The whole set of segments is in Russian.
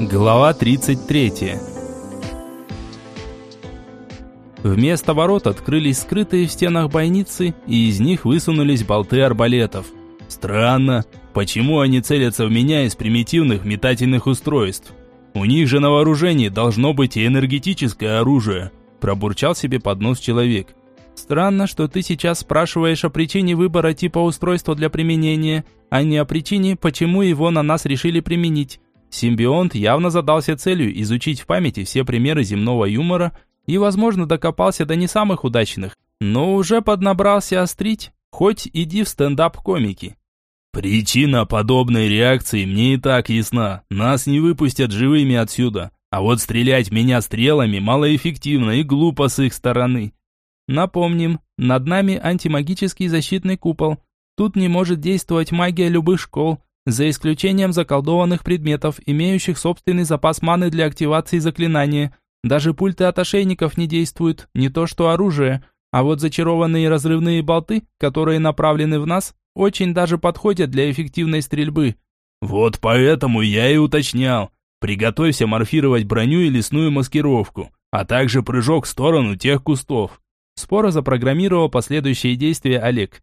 Глава 33. Вместо ворот открылись скрытые в стенах бойницы, и из них высунулись болты арбалетов. Странно, почему они целятся в меня из примитивных метательных устройств? У них же на вооружении должно быть и энергетическое оружие, пробурчал себе под нос человек. Странно, что ты сейчас спрашиваешь о причине выбора типа устройства для применения, а не о причине, почему его на нас решили применить. Симбионт явно задался целью изучить в памяти все примеры земного юмора и, возможно, докопался до не самых удачных, но уже поднабрался острить, хоть иди в стендап-комики. Причина подобной реакции мне и так ясна. Нас не выпустят живыми отсюда. А вот стрелять меня стрелами малоэффективно и глупо с их стороны. Напомним, над нами антимагический защитный купол. Тут не может действовать магия любых школ, за исключением заколдованных предметов, имеющих собственный запас маны для активации заклинания. Даже пульты от ошейников не действуют, не то что оружие. А вот зачарованные разрывные болты, которые направлены в нас, очень даже подходят для эффективной стрельбы. Вот поэтому я и уточнял. Приготовься морфировать броню и лесную маскировку, а также прыжок в сторону тех кустов. Споро запрограммировал последующие действия Олег.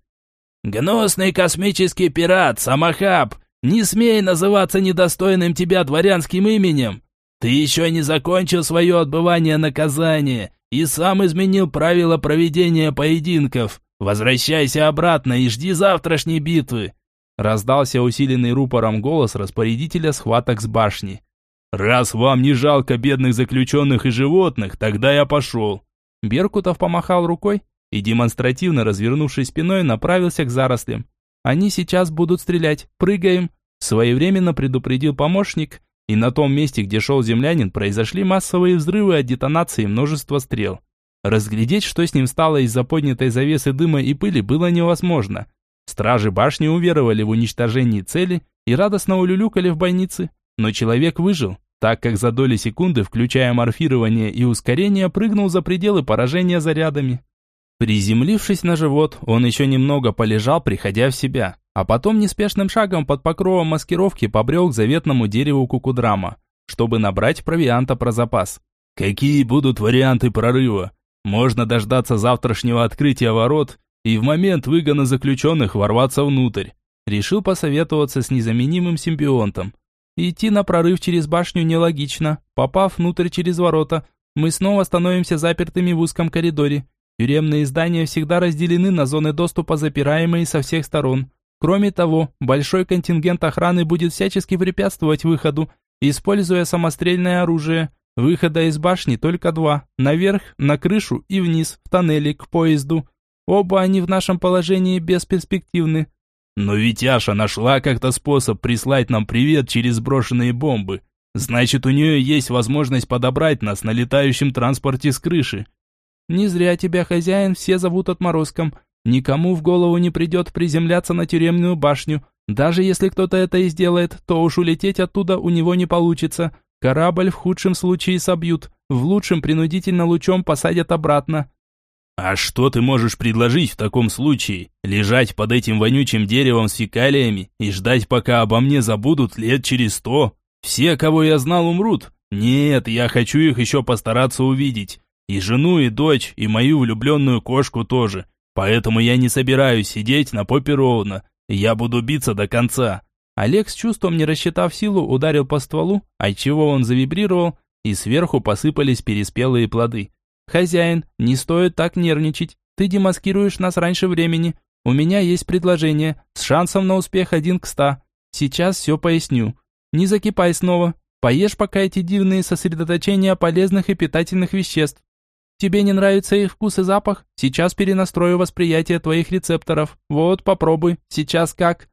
«Гнусный космический пират, Самохаб! Не смей называться недостойным тебя дворянским именем. Ты еще не закончил свое отбывание наказания и сам изменил правила проведения поединков. Возвращайся обратно и жди завтрашней битвы. Раздался усиленный рупором голос распорядителя схваток с башни. «Раз вам не жалко бедных заключенных и животных, тогда я пошел». Беркутов помахал рукой и, демонстративно развернувшись спиной, направился к зарослям. Они сейчас будут стрелять. Прыгаем!» Своевременно предупредил помощник, и на том месте, где шел землянин, произошли массовые взрывы от детонации множества стрел. Разглядеть, что с ним стало из-за поднятой завесы дыма и пыли, было невозможно. Стражи башни уверовали в уничтожении цели и радостно улюлюкали в больнице. Но человек выжил, так как за доли секунды, включая морфирование и ускорение, прыгнул за пределы поражения зарядами. Приземлившись на живот, он еще немного полежал, приходя в себя, а потом неспешным шагом под покровом маскировки побрел к заветному дереву кукудрама, чтобы набрать провианта про запас. Какие будут варианты прорыва? Можно дождаться завтрашнего открытия ворот и в момент выгона заключенных ворваться внутрь. Решил посоветоваться с незаменимым симбионтом. Идти на прорыв через башню нелогично. Попав внутрь через ворота, мы снова становимся запертыми в узком коридоре. Тюремные здания всегда разделены на зоны доступа, запираемые со всех сторон. Кроме того, большой контингент охраны будет всячески препятствовать выходу, используя самострельное оружие. Выхода из башни только два – наверх, на крышу и вниз, в тоннели, к поезду. Оба они в нашем положении бесперспективны. Но ведь Аша нашла как-то способ прислать нам привет через брошенные бомбы. Значит, у нее есть возможность подобрать нас на летающем транспорте с крыши. Не зря тебя, хозяин, все зовут отморозком. Никому в голову не придет приземляться на тюремную башню. Даже если кто-то это и сделает, то уж улететь оттуда у него не получится. Корабль в худшем случае собьют, в лучшем принудительно лучом посадят обратно. А что ты можешь предложить в таком случае? Лежать под этим вонючим деревом с фекалиями и ждать, пока обо мне забудут лет через сто? Все, кого я знал, умрут. Нет, я хочу их еще постараться увидеть. И жену, и дочь, и мою влюбленную кошку тоже. Поэтому я не собираюсь сидеть на попе ровно. Я буду биться до конца. Олег с чувством, не рассчитав силу, ударил по стволу, отчего он завибрировал, и сверху посыпались переспелые плоды. «Хозяин, не стоит так нервничать. Ты демаскируешь нас раньше времени. У меня есть предложение, с шансом на успех один к ста. Сейчас все поясню. Не закипай снова. Поешь пока эти дивные сосредоточения полезных и питательных веществ. Тебе не нравится их вкус и запах? Сейчас перенастрою восприятие твоих рецепторов. Вот, попробуй. Сейчас как?»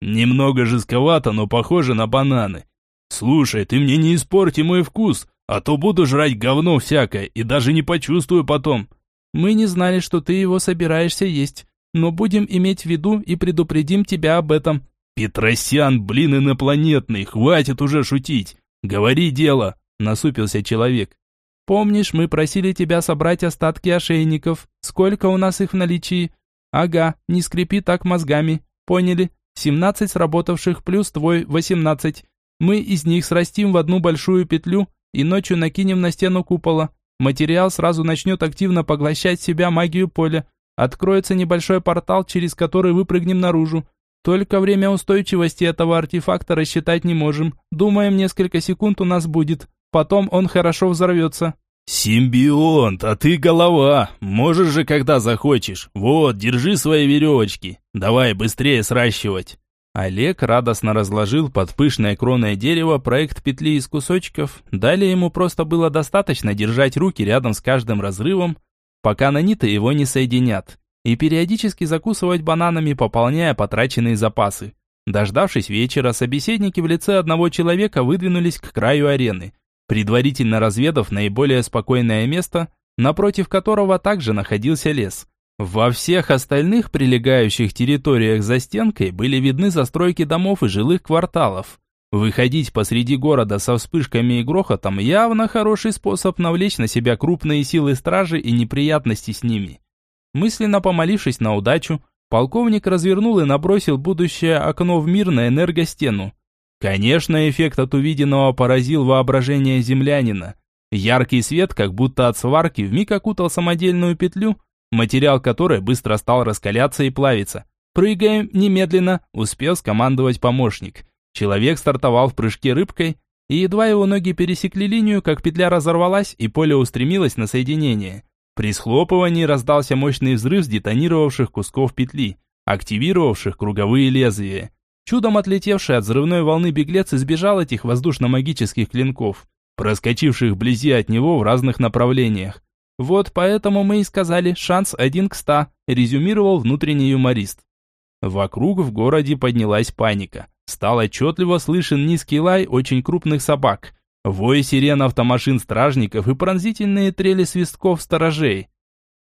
«Немного жестковато, но похоже на бананы. Слушай, ты мне не испорти мой вкус, а то буду жрать говно всякое и даже не почувствую потом». «Мы не знали, что ты его собираешься есть, но будем иметь в виду и предупредим тебя об этом». «Петросян, блин, инопланетный, хватит уже шутить. Говори дело», — насупился человек. Помнишь, мы просили тебя собрать остатки ошейников? Сколько у нас их в наличии? Ага, не скрипи так мозгами. Поняли? 17 сработавших плюс твой 18. Мы из них срастим в одну большую петлю и ночью накинем на стену купола. Материал сразу начнет активно поглощать себя магию поля. Откроется небольшой портал, через который выпрыгнем наружу. Только время устойчивости этого артефакта рассчитать не можем. Думаем, несколько секунд у нас будет. Потом он хорошо взорвется. «Симбионт, а ты голова. Можешь же, когда захочешь. Вот, держи свои веревочки. Давай быстрее сращивать». Олег радостно разложил под пышной кроной дерева проект петли из кусочков. Далее ему просто было достаточно держать руки рядом с каждым разрывом, пока наниты его не соединят, и периодически закусывать бананами, пополняя потраченные запасы. Дождавшись вечера, собеседники в лице одного человека выдвинулись к краю арены, предварительно разведав наиболее спокойное место, напротив которого также находился лес – во всех остальных прилегающих территориях за стенкой были видны застройки домов и жилых кварталов. Выходить посреди города со вспышками и грохотом явно хороший способ навлечь на себя крупные силы стражи и неприятности с ними. Мысленно помолившись на удачу, полковник развернул и набросил будущее окно в мир на энергостену. Конечно, эффект от увиденного поразил воображение землянина. Яркий свет, как будто от сварки, вмиг окутал самодельную петлю, материал которой быстро стал раскаляться и плавиться. «Прыгаем немедленно», – успел скомандовать помощник. Человек стартовал в прыжке рыбкой, и едва его ноги пересекли линию, как петля разорвалась, и поле устремилось на соединение. При схлопывании раздался мощный взрыв с детонировавших кусков петли, активировавших круговые лезвия. Чудом отлетевший от взрывной волны беглец избежал этих воздушно-магических клинков, проскочивших вблизи от него в разных направлениях. Вот поэтому мы и сказали шанс один к ста, резюмировал внутренний юморист. Вокруг в городе поднялась паника. Стал отчетливо слышен низкий лай очень крупных собак, вой сирен автомашин стражников и пронзительные трели свистков сторожей.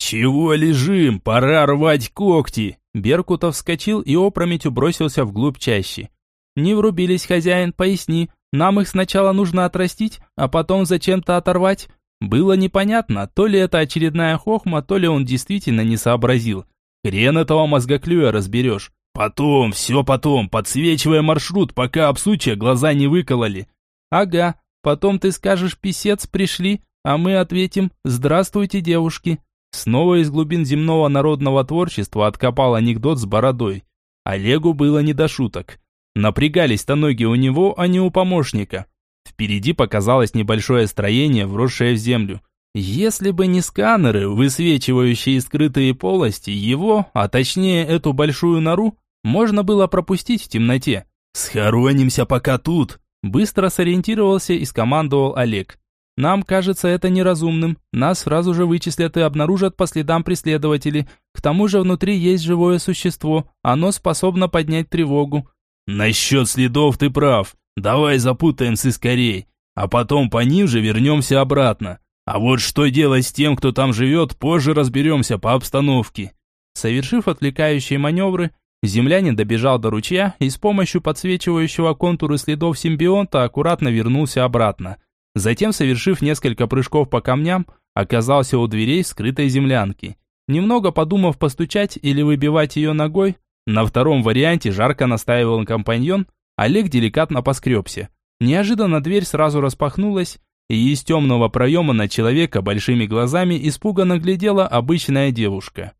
«Чего лежим? Пора рвать когти!» Беркутов вскочил и опрометью бросился вглубь чащи. «Не врубились, хозяин, поясни. Нам их сначала нужно отрастить, а потом зачем-то оторвать. Было непонятно, то ли это очередная хохма, то ли он действительно не сообразил. Хрен этого мозгоклюя разберешь. Потом, все потом, подсвечивая маршрут, пока обсучья глаза не выкололи. Ага, потом ты скажешь «писец, пришли», а мы ответим «здравствуйте, девушки». Снова из глубин земного народного творчества откопал анекдот с бородой. Олегу было не до шуток. Напрягались-то ноги у него, а не у помощника. Впереди показалось небольшое строение, вросшее в землю. Если бы не сканеры, высвечивающие скрытые полости, его, а точнее эту большую нору, можно было пропустить в темноте. «Схоронимся пока тут!» Быстро сориентировался и скомандовал Олег. «Нам кажется это неразумным. Нас сразу же вычислят и обнаружат по следам преследователей. К тому же внутри есть живое существо. Оно способно поднять тревогу». «Насчет следов ты прав. Давай запутаемся скорей, а потом по ним же вернемся обратно. А вот что делать с тем, кто там живет, позже разберемся по обстановке». Совершив отвлекающие маневры, землянин добежал до ручья и с помощью подсвечивающего контуры следов симбионта аккуратно вернулся обратно. Затем, совершив несколько прыжков по камням, оказался у дверей скрытой землянки. Немного подумав постучать или выбивать ее ногой, на втором варианте жарко настаивал компаньон, Олег деликатно поскребся. Неожиданно дверь сразу распахнулась, и из темного проема на человека большими глазами испуганно глядела обычная девушка.